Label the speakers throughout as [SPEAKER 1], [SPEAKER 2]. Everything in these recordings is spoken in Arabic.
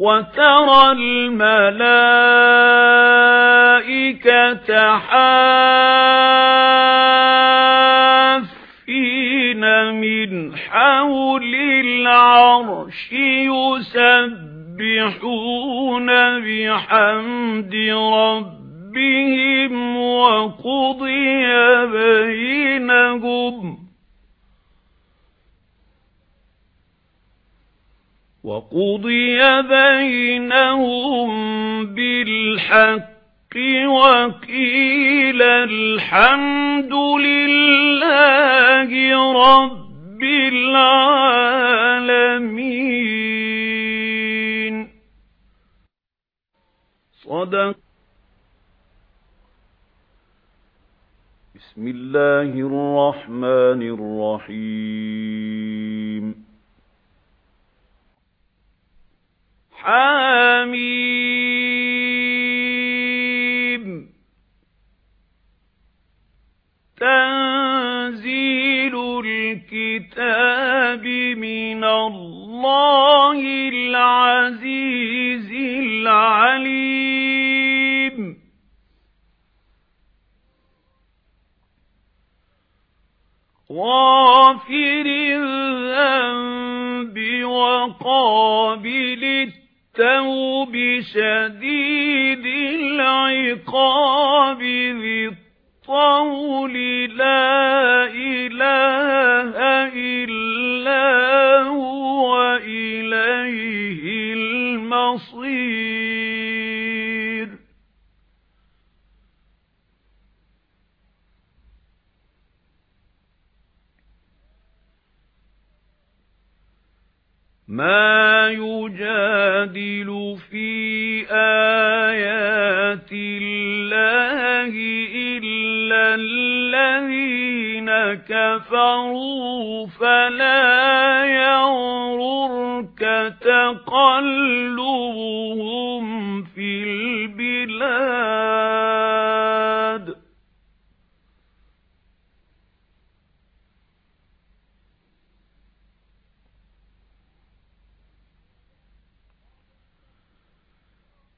[SPEAKER 1] وَتَرَى الْمَلَائِكَةَ حَافِّينَ مِنْ حَوْلِ الْعَرْشِ يُسَبِّحُونَ بِحَمْدِ رَبِّهِمْ وَقُضِيَ بَيْنَهُمْ وَقُضِيَ بَيْنَهُم بِالْحَقِّ وَقِيلَ الْحَمْدُ لِلَّهِ رَبِّ الْعَالَمِينَ. صدق. بسم الله الرحمن الرحيم. حاميم. تنزيل الكتاب من الله العزيز العليم. غافر الذنب وقابل التوب شديد العقاب ذي الطول لا إله إلا هو إليه المصير. ما يجادل في آيات الله إلا الذين كفروا فلا يغررك تقلبهم في البلاد.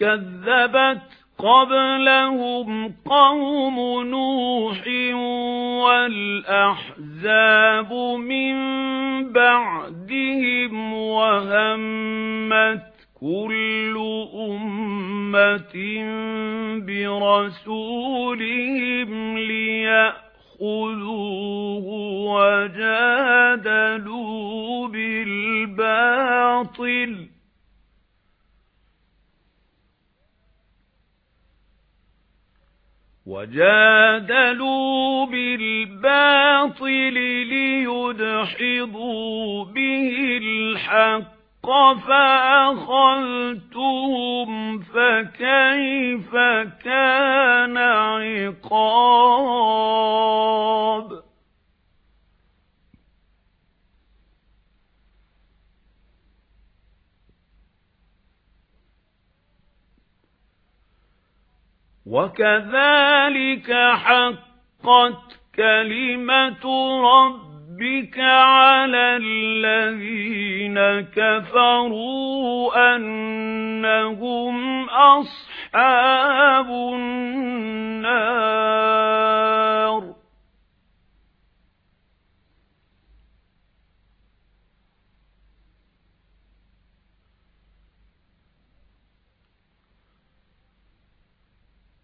[SPEAKER 1] كذبت قبلهم قوم نوح والأحزاب من بعدهم وهمت كل أمة برسولهم ليأخذوه وَجَادَلُوا بِالْبَاطِلِ لِيُدْحِضُوا بِهِ الْحَقَّ فَأَخَذْتُهُمْ فَكَيْفَ كَانَ عِقَابِ وَكَذَلِكَ حَقَّتْ كَلِمَةُ رَبِّكَ عَلَى الَّذِينَ كَفَرُوا أَنَّهُمْ أَصْحَابُ النَّارِ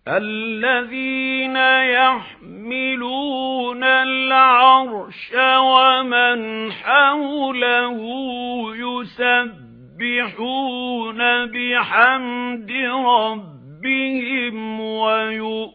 [SPEAKER 1] الذين يحملون العرش ومن حوله يسبحون بحمد ربهم ويؤمنون